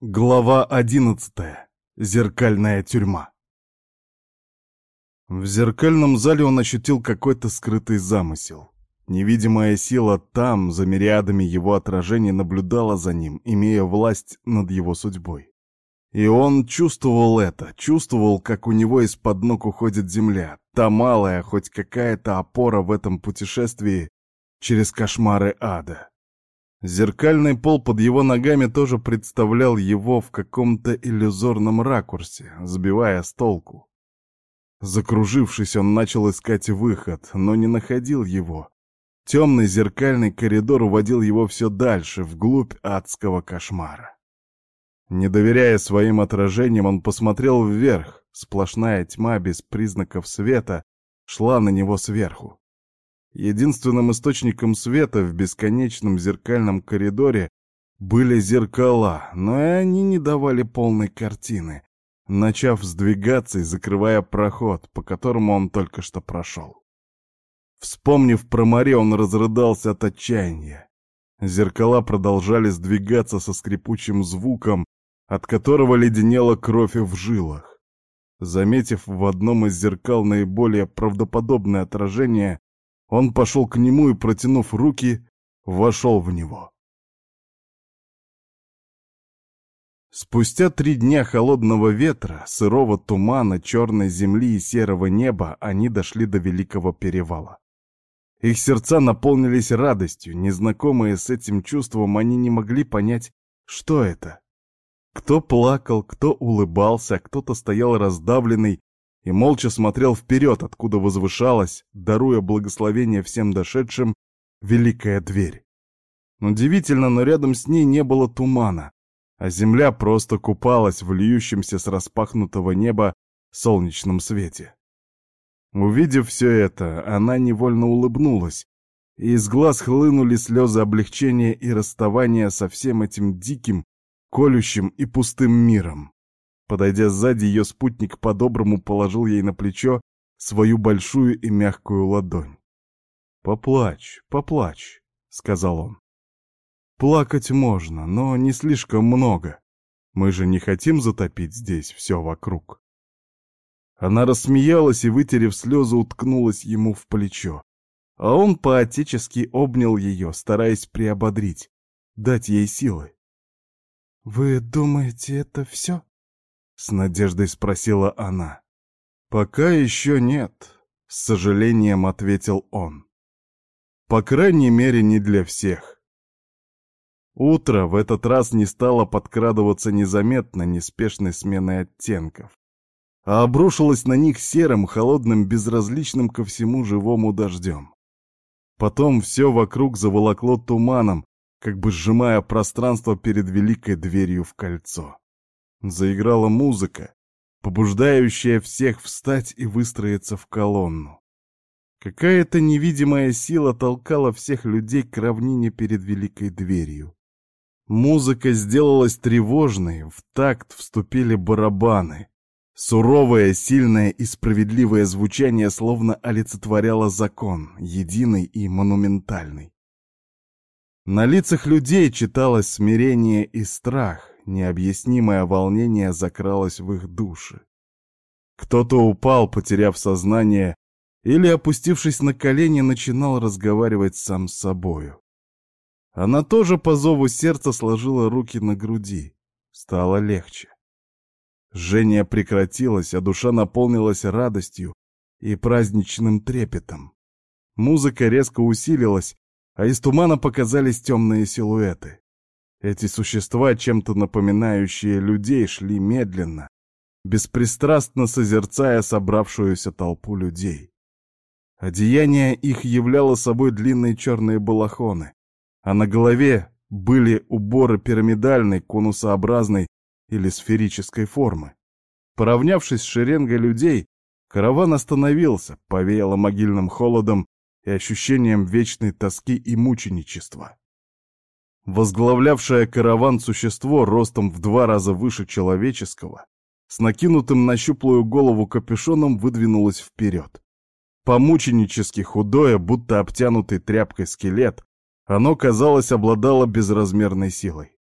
Глава одиннадцатая. Зеркальная тюрьма. В зеркальном зале он ощутил какой-то скрытый замысел. Невидимая сила там, за мириадами его отражений, наблюдала за ним, имея власть над его судьбой. И он чувствовал это, чувствовал, как у него из-под ног уходит земля, та малая, хоть какая-то опора в этом путешествии через кошмары ада. Зеркальный пол под его ногами тоже представлял его в каком-то иллюзорном ракурсе, сбивая с толку. Закружившись, он начал искать выход, но не находил его. Темный зеркальный коридор уводил его все дальше, вглубь адского кошмара. Не доверяя своим отражениям, он посмотрел вверх. Сплошная тьма без признаков света шла на него сверху. Единственным источником света в бесконечном зеркальном коридоре были зеркала, но и они не давали полной картины, начав сдвигаться и закрывая проход, по которому он только что прошел. Вспомнив про море, он разрыдался от отчаяния. Зеркала продолжали сдвигаться со скрипучим звуком, от которого леденела кровь в жилах. Заметив в одном из зеркал наиболее правдоподобное отражение, он пошел к нему и, протянув руки, вошел в него. Спустя три дня холодного ветра, сырого тумана, черной земли и серого неба они дошли до Великого Перевала. Их сердца наполнились радостью, незнакомые с этим чувством, они не могли понять, что это. Кто плакал, кто улыбался, а кто-то стоял раздавленный и молча смотрел вперед, откуда возвышалась, даруя благословение всем дошедшим, великая дверь. Удивительно, но рядом с ней не было тумана, а земля просто купалась в льющемся с распахнутого неба солнечном свете. Увидев все это, она невольно улыбнулась, и из глаз хлынули слезы облегчения и расставания со всем этим диким, колющим и пустым миром. Подойдя сзади, ее спутник по-доброму положил ей на плечо свою большую и мягкую ладонь. «Поплачь, поплачь», — сказал он. «Плакать можно, но не слишком много. Мы же не хотим затопить здесь все вокруг». Она рассмеялась и, вытерев слезы, уткнулась ему в плечо. А он поотечески обнял ее, стараясь приободрить, дать ей силы. «Вы думаете, это все?» С надеждой спросила она. «Пока еще нет», — с сожалением ответил он. «По крайней мере, не для всех». Утро в этот раз не стало подкрадываться незаметно неспешной сменой оттенков, а обрушилось на них серым, холодным, безразличным ко всему живому дождем. Потом все вокруг заволокло туманом, как бы сжимая пространство перед великой дверью в кольцо. Заиграла музыка, побуждающая всех встать и выстроиться в колонну. Какая-то невидимая сила толкала всех людей к равнине перед великой дверью. Музыка сделалась тревожной, в такт вступили барабаны. Суровое, сильное и справедливое звучание словно олицетворяло закон, единый и монументальный. На лицах людей читалось смирение и страх, необъяснимое волнение закралось в их души. Кто-то упал, потеряв сознание, или, опустившись на колени, начинал разговаривать сам с собою. Она тоже по зову сердца сложила руки на груди. Стало легче. Жжение прекратилось, а душа наполнилась радостью и праздничным трепетом. Музыка резко усилилась, а из тумана показались темные силуэты. Эти существа, чем-то напоминающие людей, шли медленно, беспристрастно созерцая собравшуюся толпу людей. Одеяние их являло собой длинные черные балахоны, а на голове были уборы пирамидальной, конусообразной или сферической формы. Поравнявшись с шеренгой людей, караван остановился, повеяло могильным холодом и ощущением вечной тоски и мученичества. Возглавлявшее караван существо ростом в два раза выше человеческого, с накинутым на щуплую голову капюшоном выдвинулось вперед. Помученически худое, будто обтянутый тряпкой скелет, оно, казалось, обладало безразмерной силой.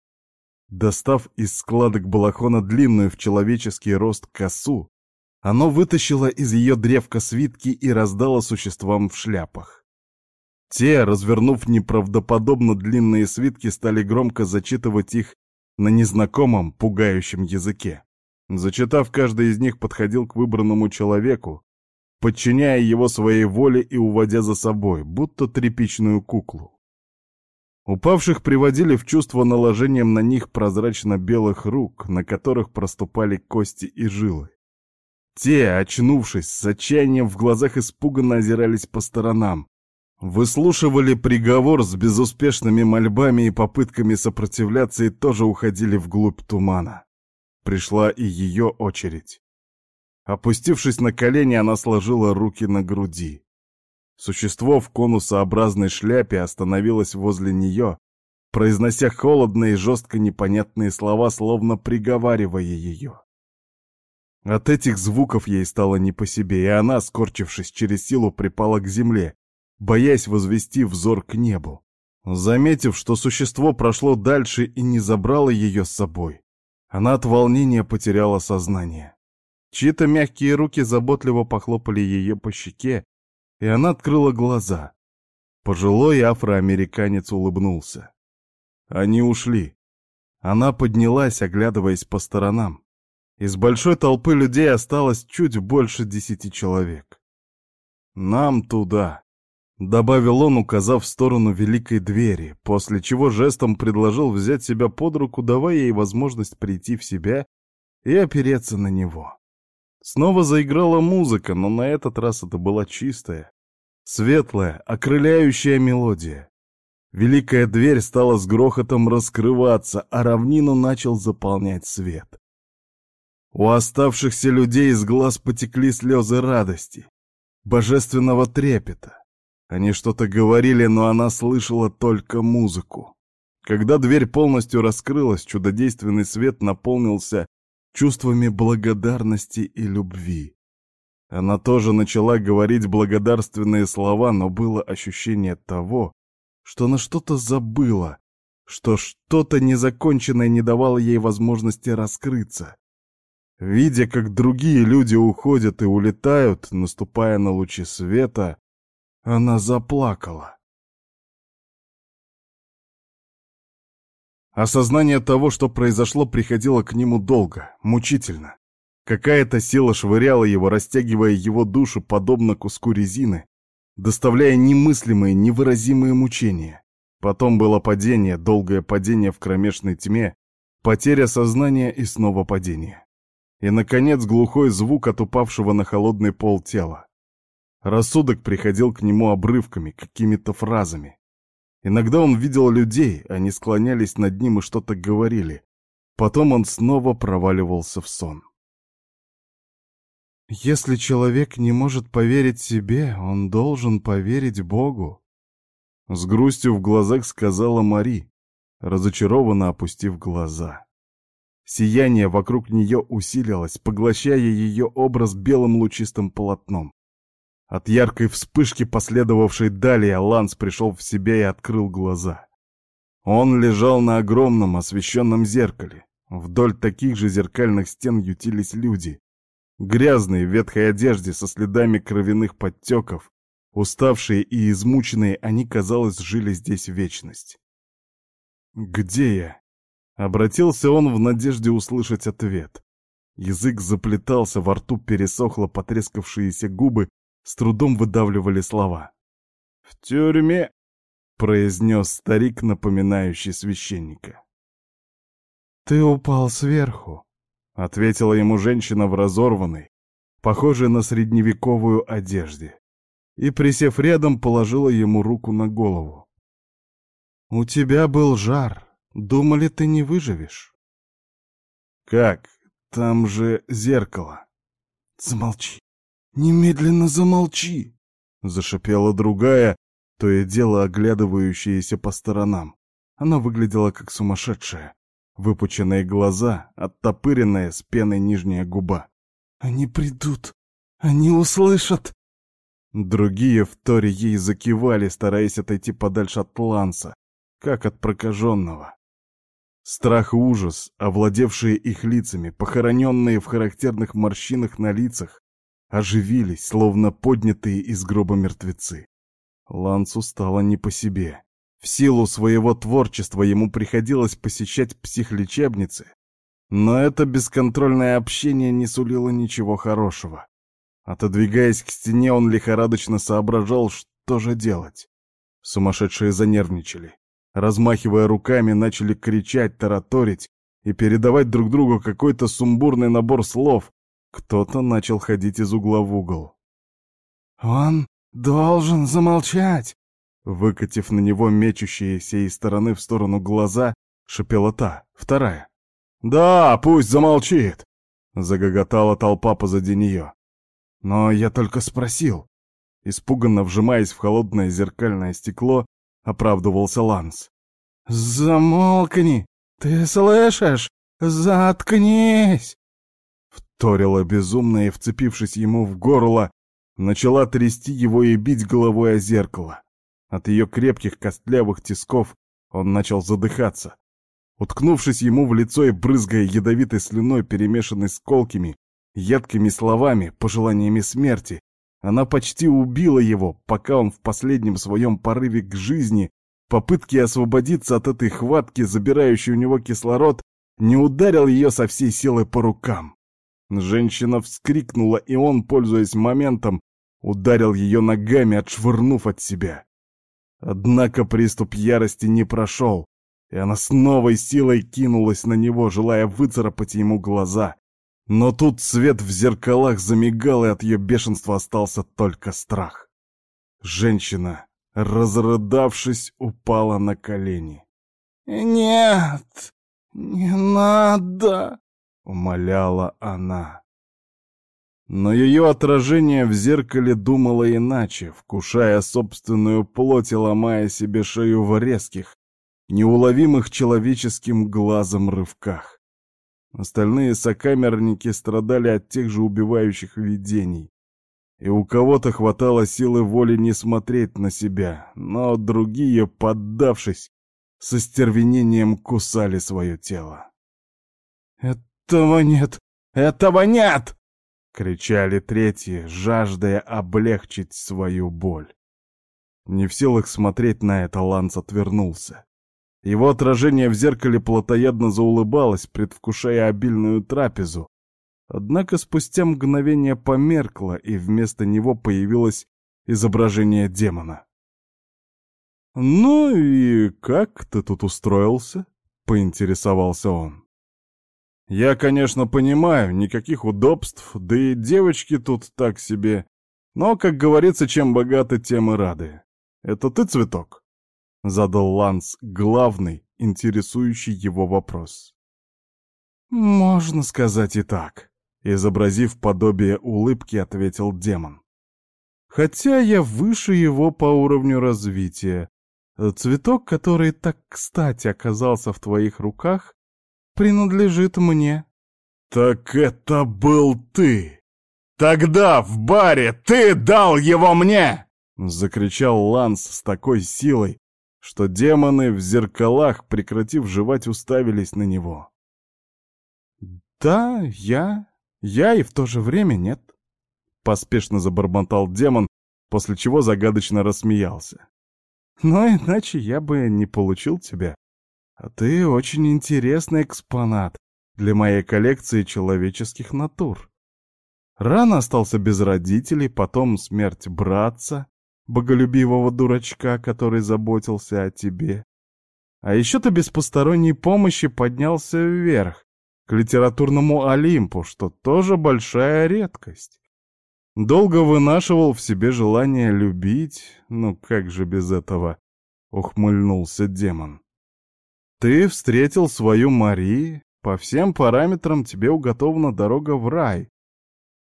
Достав из складок балахона длинную в человеческий рост косу, оно вытащило из ее древка свитки и раздало существам в шляпах. Те, развернув неправдоподобно длинные свитки, стали громко зачитывать их на незнакомом, пугающем языке. Зачитав, каждый из них подходил к выбранному человеку, подчиняя его своей воле и уводя за собой, будто тряпичную куклу. Упавших приводили в чувство наложением на них прозрачно-белых рук, на которых проступали кости и жилы. Те, очнувшись, с отчаянием в глазах испуганно озирались по сторонам, выслушивали приговор с безуспешными мольбами и попытками сопротивляться и тоже уходили вглубь тумана. Пришла и ее очередь. Опустившись на колени, она сложила руки на груди. Существо в конусообразной шляпе остановилось возле нее, произнося холодные и жестко непонятные слова, словно приговаривая ее. От этих звуков ей стало не по себе, и она, скорчившись через силу, припала к земле, боясь возвести взор к небу. Заметив, что существо прошло дальше и не забрало ее с собой, она от волнения потеряла сознание. Чьи-то мягкие руки заботливо похлопали ее по щеке, и она открыла глаза. Пожилой афроамериканец улыбнулся. Они ушли. Она поднялась, оглядываясь по сторонам. Из большой толпы людей осталось чуть больше десяти человек. «Нам туда», — добавил он, указав в сторону великой двери, после чего жестом предложил взять себя под руку, давая ей возможность прийти в себя и опереться на него. Снова заиграла музыка, но на этот раз это была чистая, светлая, окрыляющая мелодия. Великая дверь стала с грохотом раскрываться, а равнину начал заполнять свет. У оставшихся людей из глаз потекли слезы радости, божественного трепета. Они что-то говорили, но она слышала только музыку. Когда дверь полностью раскрылась, чудодейственный свет наполнился чувствами благодарности и любви. Она тоже начала говорить благодарственные слова, но было ощущение того, что она что-то забыла, что что-то незаконченное не давало ей возможности раскрыться. Видя, как другие люди уходят и улетают, наступая на лучи света, она заплакала. Осознание того, что произошло, приходило к нему долго, мучительно. Какая-то сила швыряла его, растягивая его душу, подобно куску резины, доставляя немыслимые, невыразимые мучения. Потом было падение, долгое падение в кромешной тьме, потеря сознания и снова падение. И, наконец, глухой звук от упавшего на холодный пол тела. Рассудок приходил к нему обрывками, какими-то фразами. Иногда он видел людей, они склонялись над ним и что-то говорили. Потом он снова проваливался в сон. Если человек не может поверить себе, он должен поверить Богу. С грустью в глазах сказала Мари, разочарованно опустив глаза. Сияние вокруг нее усилилось, поглощая ее образ белым лучистым полотном. От яркой вспышки, последовавшей далее, Ланс пришел в себя и открыл глаза. Он лежал на огромном освещенном зеркале. Вдоль таких же зеркальных стен ютились люди. Грязные в ветхой одежде со следами кровяных подтеков, уставшие и измученные, они, казалось, жили здесь вечность. «Где я?» Обратился он в надежде услышать ответ. Язык заплетался, во рту пересохло, потрескавшиеся губы с трудом выдавливали слова. «В тюрьме», — произнес старик, напоминающий священника. «Ты упал сверху», — ответила ему женщина в разорванной, похожей на средневековую одежде, и, присев рядом, положила ему руку на голову. «У тебя был жар», Думали, ты не выживешь. Как? Там же зеркало. Замолчи. Немедленно замолчи. Зашипела другая, то и дело оглядывающаяся по сторонам. Она выглядела как сумасшедшая. Выпученные глаза, оттопыренная с пеной нижняя губа. «Они придут! Они услышат!» Другие в торе ей закивали, стараясь отойти подальше от Ланса, как от прокаженного. Страх и ужас, овладевшие их лицами, похороненные в характерных морщинах на лицах, оживились, словно поднятые из гроба мертвецы. Лансу стало не по себе. В силу своего творчества ему приходилось посещать психлечебницы, но это бесконтрольное общение не сулило ничего хорошего. Отодвигаясь к стене, он лихорадочно соображал, что же делать. Сумасшедшие занервничали. Размахивая руками, начали кричать, тараторить и передавать друг другу какой-то сумбурный набор слов. Кто-то начал ходить из угла в угол. «Он должен замолчать!» Выкатив на него мечущиеся из стороны в сторону глаза, шипела та, вторая. «Да, пусть замолчит!» — загоготала толпа позади нее. «Но я только спросил». Испуганно вжимаясь в холодное зеркальное стекло, оправдывался Ланс. «Замолкни! Ты слышишь? Заткнись!» Вторила безумно и, вцепившись ему в горло, начала трясти его и бить головой о зеркало. От ее крепких костлявых тисков он начал задыхаться. Уткнувшись ему в лицо и брызгая ядовитой слюной, перемешанной с колкими, едкими словами, пожеланиями смерти, она почти убила его, пока он в последнем своем порыве к жизни, попытке освободиться от этой хватки, забирающей у него кислород, не ударил ее со всей силы по рукам. Женщина вскрикнула, и он, пользуясь моментом, ударил ее ногами, отшвырнув от себя. Однако приступ ярости не прошел, и она с новой силой кинулась на него, желая выцарапать ему глаза. Но тут свет в зеркалах замигал, и от ее бешенства остался только страх. Женщина, разрыдавшись, упала на колени. «Нет, не надо!» — умоляла она. Но ее отражение в зеркале думало иначе, вкушая собственную плоть и ломая себе шею в резких, неуловимых человеческим глазом рывках. Остальные сокамерники страдали от тех же убивающих видений. И у кого-то хватало силы воли не смотреть на себя, но другие, поддавшись, со стервенением кусали свое тело. «Этого нет! Этого нет!» кричали третьи, жаждая облегчить свою боль. Не в силах смотреть на это, Ланс отвернулся. Его отражение в зеркале плотоядно заулыбалось, предвкушая обильную трапезу. Однако спустя мгновение померкло, и вместо него появилось изображение демона. «Ну и как ты тут устроился?» — поинтересовался он. Я, конечно, понимаю, никаких удобств, да и девочки тут так себе. Но, как говорится, чем богаты, тем и рады. Это ты цветок? Задал Ланс главный, интересующий его вопрос. Можно сказать и так. Изобразив подобие улыбки, ответил демон. Хотя я выше его по уровню развития. Цветок, который так кстати оказался в твоих руках, принадлежит мне». «Так это был ты! Тогда в баре ты дал его мне!» Закричал Ланс с такой силой, что демоны в зеркалах, прекратив жевать, уставились на него. «Да, я... я и в то же время нет», — поспешно забормотал демон, после чего загадочно рассмеялся. «Но иначе я бы не получил тебя. А ты очень интересный экспонат для моей коллекции человеческих натур. Рано остался без родителей, потом смерть братца, боголюбивого дурачка, который заботился о тебе. А еще ты без посторонней помощи поднялся вверх, к литературному Олимпу, что тоже большая редкость. Долго вынашивал в себе желание любить, ну как же без этого, ухмыльнулся демон. Ты встретил свою Мари, по всем параметрам тебе уготована дорога в рай.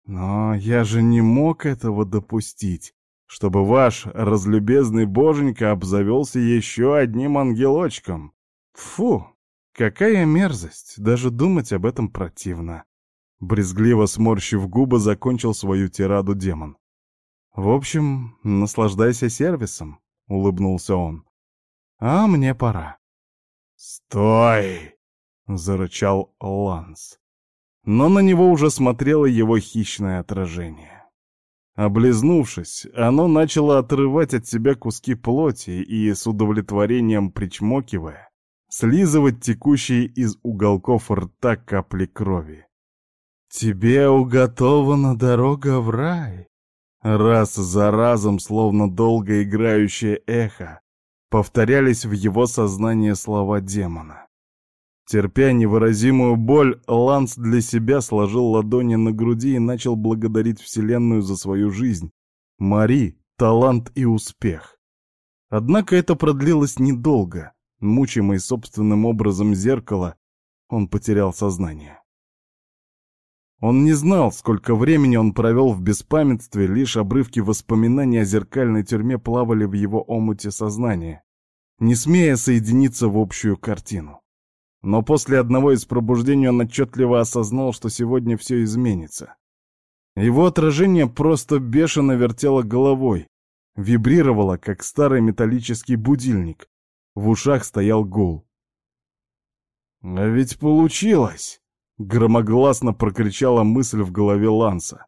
Но я же не мог этого допустить, чтобы ваш разлюбезный боженька обзавелся еще одним ангелочком. Фу, какая мерзость, даже думать об этом противно. Брезгливо сморщив губы, закончил свою тираду демон. «В общем, наслаждайся сервисом», — улыбнулся он. «А мне пора». «Стой!» — зарычал Ланс. Но на него уже смотрело его хищное отражение. Облизнувшись, оно начало отрывать от себя куски плоти и, с удовлетворением причмокивая, слизывать текущие из уголков рта капли крови. «Тебе уготована дорога в рай!» Раз за разом, словно долго играющее эхо, повторялись в его сознании слова демона. Терпя невыразимую боль, Ланс для себя сложил ладони на груди и начал благодарить Вселенную за свою жизнь, Мари, талант и успех. Однако это продлилось недолго. Мучимый собственным образом зеркала, он потерял сознание. Он не знал, сколько времени он провел в беспамятстве, лишь обрывки воспоминаний о зеркальной тюрьме плавали в его омуте сознания, не смея соединиться в общую картину. Но после одного из пробуждений он отчетливо осознал, что сегодня все изменится. Его отражение просто бешено вертело головой, вибрировало, как старый металлический будильник. В ушах стоял гул. «А ведь получилось!» — громогласно прокричала мысль в голове Ланса.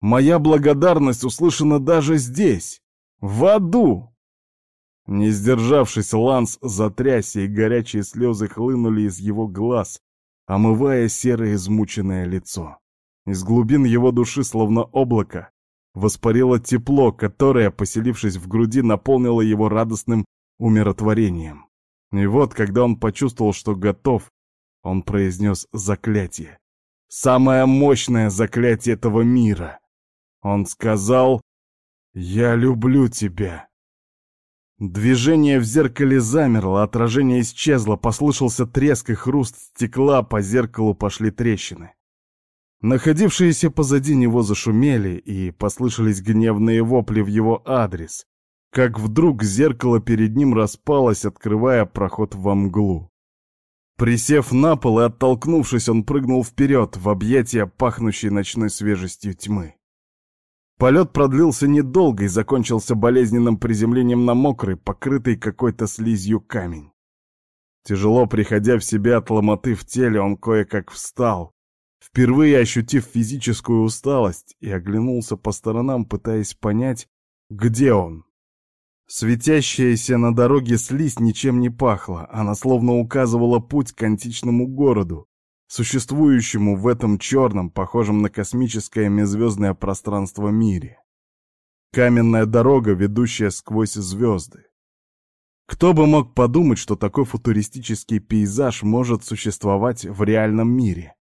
«Моя благодарность услышана даже здесь, в аду!» Не сдержавшись, Ланс затрясся, и горячие слезы хлынули из его глаз, омывая серое измученное лицо. Из глубин его души, словно облако, воспарило тепло, которое, поселившись в груди, наполнило его радостным умиротворением. И вот, когда он почувствовал, что готов, он произнес заклятие. Самое мощное заклятие этого мира. Он сказал «Я люблю тебя». Движение в зеркале замерло, отражение исчезло, послышался треск и хруст стекла, по зеркалу пошли трещины. Находившиеся позади него зашумели, и послышались гневные вопли в его адрес, как вдруг зеркало перед ним распалось, открывая проход во мглу. Присев на пол и оттолкнувшись, он прыгнул вперед, в объятия пахнущей ночной свежестью тьмы. Полет продлился недолго и закончился болезненным приземлением на мокрый, покрытый какой-то слизью камень. Тяжело приходя в себя от ломоты в теле, он кое-как встал, впервые ощутив физическую усталость, и оглянулся по сторонам, пытаясь понять, где он. Светящаяся на дороге слизь ничем не пахла, она словно указывала путь к античному городу, существующему в этом черном, похожем на космическое межзвездное пространство мире. Каменная дорога, ведущая сквозь звезды. Кто бы мог подумать, что такой футуристический пейзаж может существовать в реальном мире?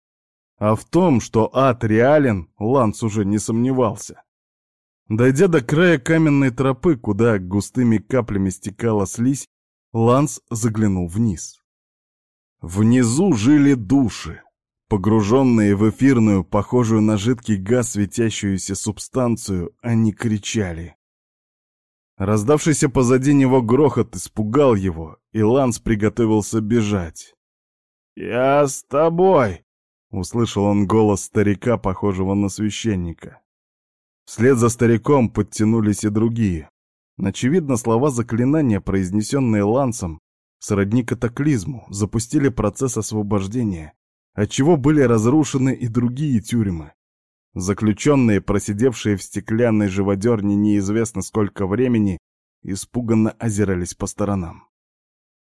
А в том, что ад реален, Ланс уже не сомневался. Дойдя до края каменной тропы, куда густыми каплями стекала слизь, Ланс заглянул вниз. Внизу жили души, погруженные в эфирную, похожую на жидкий газ светящуюся субстанцию, они кричали. Раздавшийся позади него грохот испугал его, и Ланс приготовился бежать. «Я с тобой!» — услышал он голос старика, похожего на священника. Вслед за стариком подтянулись и другие. Очевидно, слова заклинания, произнесенные Лансом, сродни катаклизму, запустили процесс освобождения, отчего были разрушены и другие тюрьмы. Заключенные, просидевшие в стеклянной живодерне неизвестно сколько времени, испуганно озирались по сторонам.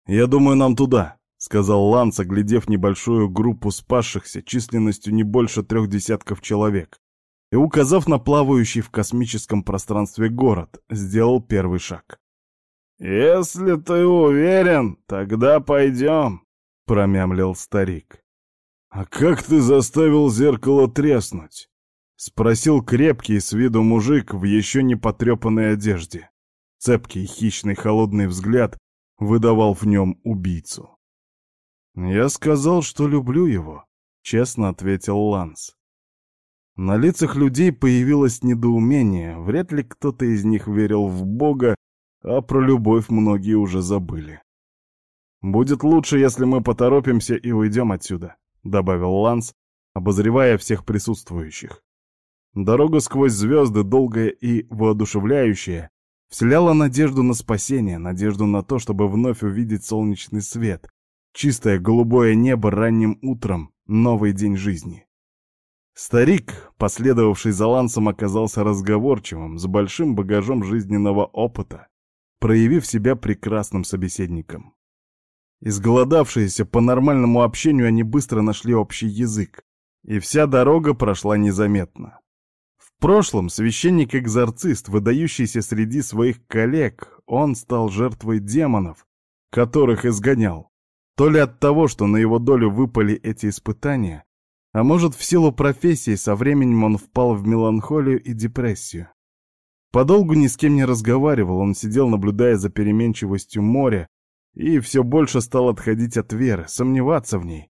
«Я думаю, нам туда», — сказал Ланс, оглядев небольшую группу спасшихся численностью не больше трех десятков человек, и, указав на плавающий в космическом пространстве город, сделал первый шаг. «Если ты уверен, тогда пойдем», — промямлил старик. «А как ты заставил зеркало треснуть?» — спросил крепкий с виду мужик в еще не потрепанной одежде. Цепкий, хищный, холодный взгляд выдавал в нем убийцу. «Я сказал, что люблю его», — честно ответил Ланс. На лицах людей появилось недоумение, вряд ли кто-то из них верил в Бога а про любовь многие уже забыли. «Будет лучше, если мы поторопимся и уйдем отсюда», — добавил Ланс, обозревая всех присутствующих. Дорога сквозь звезды, долгая и воодушевляющая, вселяла надежду на спасение, надежду на то, чтобы вновь увидеть солнечный свет, Чистое голубое небо ранним утром, новый день жизни. Старик, последовавший за Лансом, оказался разговорчивым, с большим багажом жизненного опыта, проявив себя прекрасным собеседником. Изголодавшиеся по нормальному общению, они быстро нашли общий язык, и вся дорога прошла незаметно. В прошлом священник-экзорцист, выдающийся среди своих коллег, он стал жертвой демонов, которых изгонял. То ли от того, что на его долю выпали эти испытания, а может, в силу профессии со временем он впал в меланхолию и депрессию. Подолгу ни с кем не разговаривал, он сидел, наблюдая за переменчивостью моря, и все больше стал отходить от веры, сомневаться в ней.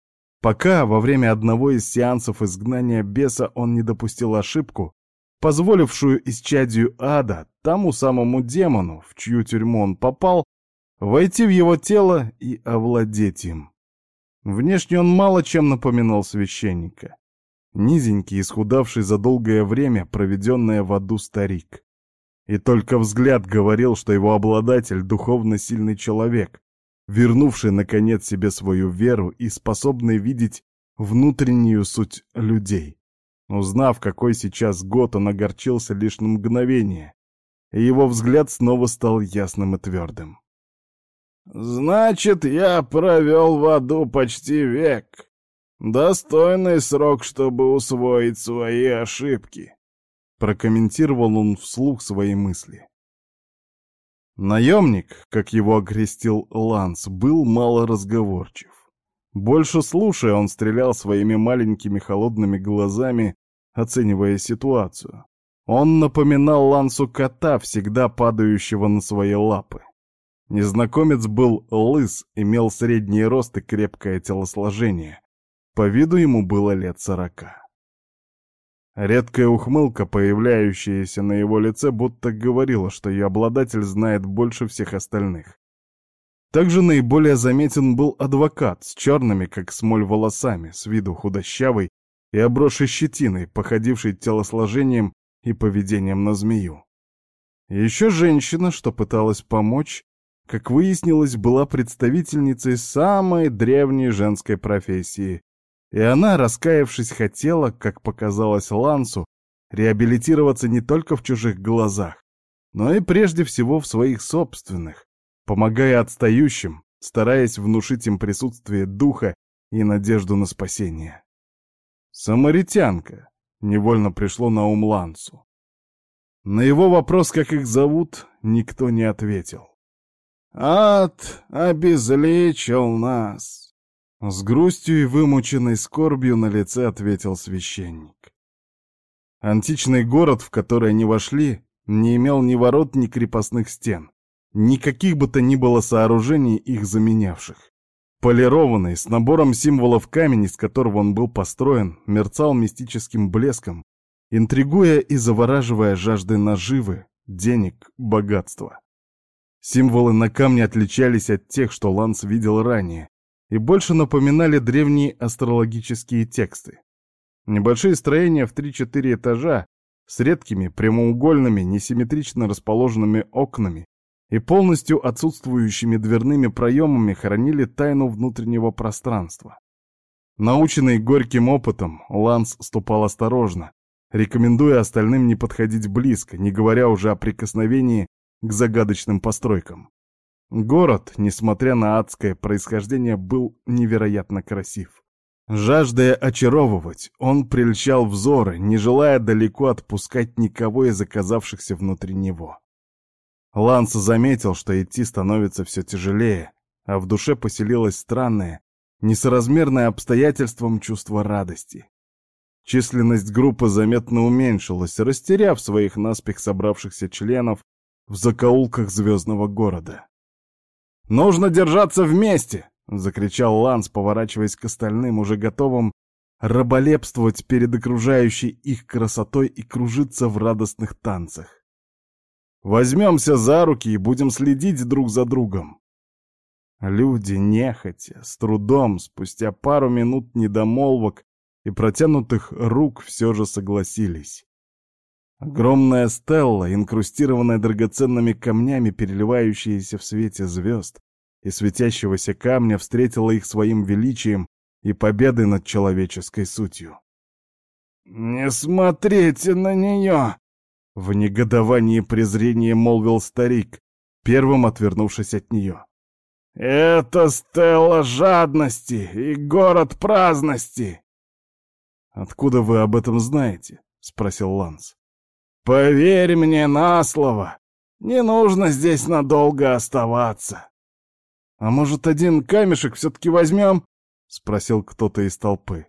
Пока во время одного из сеансов изгнания беса он не допустил ошибку, позволившую исчадию ада, тому самому демону, в чью тюрьму он попал, войти в его тело и овладеть им. Внешне он мало чем напоминал священника. Низенький, исхудавший за долгое время, проведенное в аду старик. И только взгляд говорил, что его обладатель — духовно сильный человек, вернувший, наконец, себе свою веру и способный видеть внутреннюю суть людей. Узнав, какой сейчас год, он огорчился лишь на мгновение, и его взгляд снова стал ясным и твердым. «Значит, я провел в аду почти век. Достойный срок, чтобы усвоить свои ошибки», — прокомментировал он вслух свои мысли. Наемник, как его окрестил Ланс, был малоразговорчив. Больше слушая, он стрелял своими маленькими холодными глазами, оценивая ситуацию. Он напоминал Лансу кота, всегда падающего на свои лапы. Незнакомец был лыс, имел средний рост и крепкое телосложение. По виду ему было лет сорока. Редкая ухмылка, появляющаяся на его лице, будто говорила, что ее обладатель знает больше всех остальных. Также наиболее заметен был адвокат с черными, как смоль, волосами, с виду худощавый и обросший щетиной, походивший телосложением и поведением на змею. еще женщина, что пыталась помочь, как выяснилось, была представительницей самой древней женской профессии и она, раскаявшись, хотела, как показалось Лансу, реабилитироваться не только в чужих глазах, но и прежде всего в своих собственных, помогая отстающим, стараясь внушить им присутствие духа и надежду на спасение. «Самаритянка», — невольно пришло на ум Лансу. На его вопрос, как их зовут, никто не ответил. «Ад обезличил нас», с грустью и вымученной скорбью на лице ответил священник. Античный город, в который они вошли, не имел ни ворот, ни крепостных стен, никаких бы то ни было сооружений, их заменявших. Полированный, с набором символов камень, из которого он был построен, мерцал мистическим блеском, интригуя и завораживая жаждой наживы, денег, богатства. Символы на камне отличались от тех, что Ланс видел ранее, и больше напоминали древние астрологические тексты. Небольшие строения в 3-4 этажа с редкими прямоугольными, несимметрично расположенными окнами и полностью отсутствующими дверными проемами хранили тайну внутреннего пространства. Наученный горьким опытом, Ланс ступал осторожно, рекомендуя остальным не подходить близко, не говоря уже о прикосновении к загадочным постройкам. Город, несмотря на адское происхождение, был невероятно красив. Жаждая очаровывать, он прельщал взоры, не желая далеко отпускать никого из оказавшихся внутри него. Ланс заметил, что идти становится все тяжелее, а в душе поселилось странное, несоразмерное обстоятельствам чувство радости. Численность группы заметно уменьшилась, растеряв своих наспех собравшихся членов в закоулках звездного города. «Нужно держаться вместе!» — закричал Ланс, поворачиваясь к остальным, уже готовым раболепствовать перед окружающей их красотой и кружиться в радостных танцах. «Возьмемся за руки и будем следить друг за другом!» Люди, нехотя, с трудом, спустя пару минут недомолвок и протянутых рук все же согласились. Огромная стелла, инкрустированная драгоценными камнями, переливающаяся в свете звезд, и светящегося камня встретила их своим величием и победой над человеческой сутью. «Не смотрите на нее!» В негодовании и презрении молвил старик, первым отвернувшись от нее. «Это стела жадности и город праздности!» «Откуда вы об этом знаете?» — спросил Ланс. «Поверь мне на слово, не нужно здесь надолго оставаться». «А может, один камешек все-таки возьмем?» — спросил кто-то из толпы.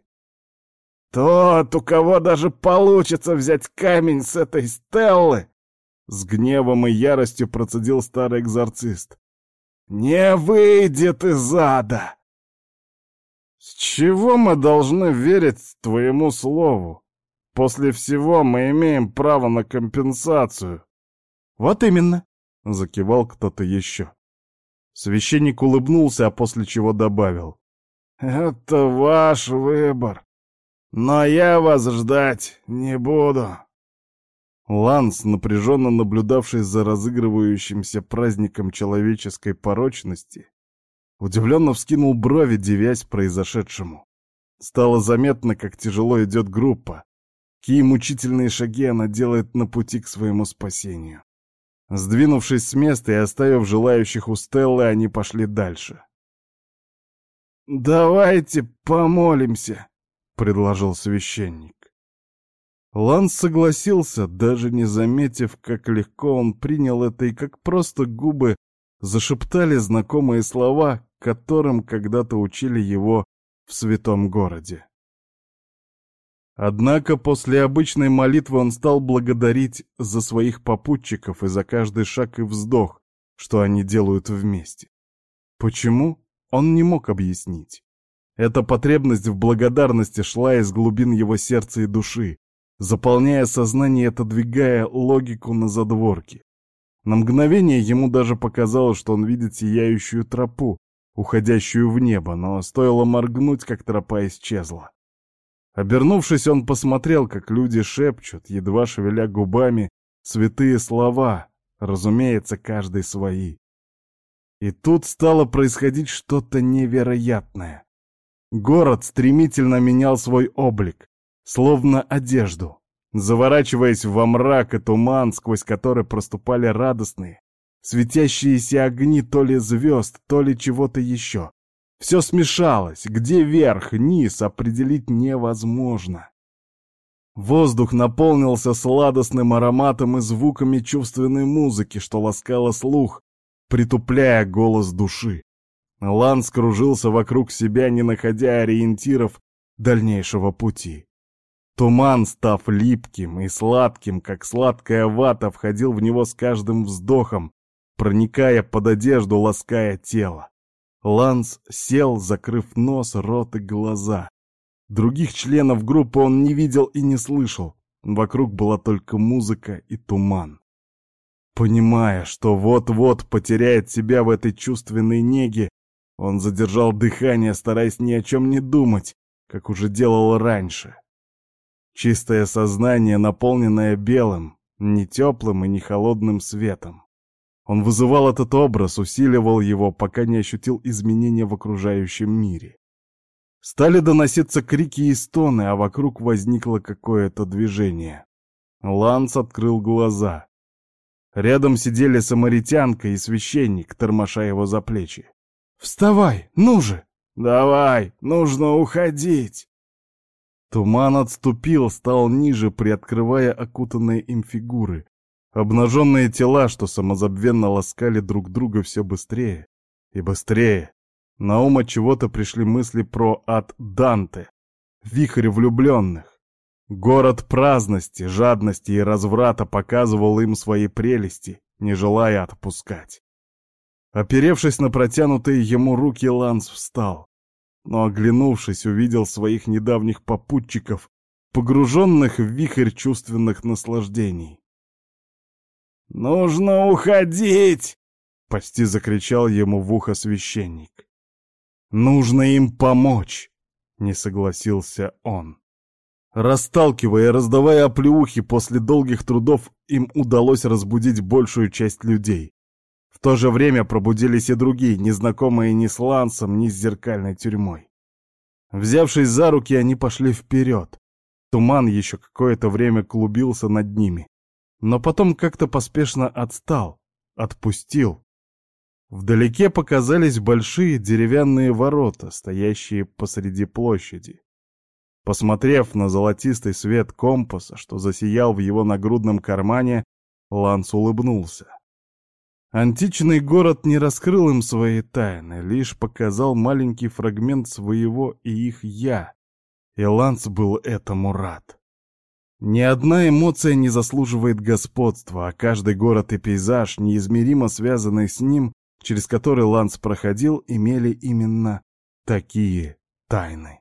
«Тот, у кого даже получится взять камень с этой стеллы!» С гневом и яростью процедил старый экзорцист. «Не выйдет из ада!» «С чего мы должны верить твоему слову? После всего мы имеем право на компенсацию». «Вот именно», — закивал кто-то еще. Священник улыбнулся, а после чего добавил. «Это ваш выбор, но я вас ждать не буду». Ланс, напряженно наблюдавший за разыгрывающимся праздником человеческой порочности, удивленно вскинул брови, девясь произошедшему. Стало заметно, как тяжело идет группа, какие мучительные шаги она делает на пути к своему спасению. Сдвинувшись с места и оставив желающих у Стеллы, они пошли дальше. «Давайте помолимся», — предложил священник. Ланс согласился, даже не заметив, как легко он принял это и как просто губы зашептали знакомые слова, которым когда-то учили его в святом городе. Однако после обычной молитвы он стал благодарить за своих попутчиков и за каждый шаг и вздох, что они делают вместе. Почему? Он не мог объяснить. Эта потребность в благодарности шла из глубин его сердца и души, заполняя сознание и отодвигая логику на задворки. На мгновение ему даже показалось, что он видит сияющую тропу, уходящую в небо, но стоило моргнуть, как тропа исчезла. Обернувшись, он посмотрел, как люди шепчут, едва шевеля губами, святые слова, разумеется, каждый свои. И тут стало происходить что-то невероятное. Город стремительно менял свой облик, словно одежду, заворачиваясь во мрак и туман, сквозь который проступали радостные, светящиеся огни то ли звезд, то ли чего-то еще. Все смешалось, где верх, низ, определить невозможно. Воздух наполнился сладостным ароматом и звуками чувственной музыки, что ласкало слух, притупляя голос души. Ланс кружился вокруг себя, не находя ориентиров дальнейшего пути. Туман, став липким и сладким, как сладкая вата, входил в него с каждым вздохом, проникая под одежду, лаская тело. Ланс сел, закрыв нос, рот и глаза. Других членов группы он не видел и не слышал. Вокруг была только музыка и туман. Понимая, что вот-вот потеряет себя в этой чувственной неге, он задержал дыхание, стараясь ни о чем не думать, как уже делал раньше. Чистое сознание, наполненное белым, не теплым и не холодным светом. Он вызывал этот образ, усиливал его, пока не ощутил изменения в окружающем мире. Стали доноситься крики и стоны, а вокруг возникло какое-то движение. Ланс открыл глаза. Рядом сидели самаритянка и священник, тормоша его за плечи. «Вставай, ну же!» «Давай, нужно уходить!» Туман отступил, стал ниже, приоткрывая окутанные им фигуры, Обнаженные тела, что самозабвенно ласкали друг друга все быстрее и быстрее. На ум от чего-то пришли мысли про ад Данте, вихрь влюбленных. Город праздности, жадности и разврата показывал им свои прелести, не желая отпускать. Оперевшись на протянутые ему руки, Ланс встал, но, оглянувшись, увидел своих недавних попутчиков, погруженных в вихрь чувственных наслаждений. «Нужно уходить!» — почти закричал ему в ухо священник. «Нужно им помочь!» — не согласился он. Расталкивая, раздавая оплеухи, после долгих трудов им удалось разбудить большую часть людей. В то же время пробудились и другие, незнакомые ни с Лансом, ни с зеркальной тюрьмой. Взявшись за руки, они пошли вперед. Туман еще какое-то время клубился над ними, но потом как-то поспешно отстал, отпустил. Вдалеке показались большие деревянные ворота, стоящие посреди площади. Посмотрев на золотистый свет компаса, что засиял в его нагрудном кармане, Ланс улыбнулся. Античный город не раскрыл им свои тайны, лишь показал маленький фрагмент своего и их «я», и Ланс был этому рад. Ни одна эмоция не заслуживает господства, а каждый город и пейзаж, неизмеримо связанный с ним, через который Ланс проходил, имели именно такие тайны.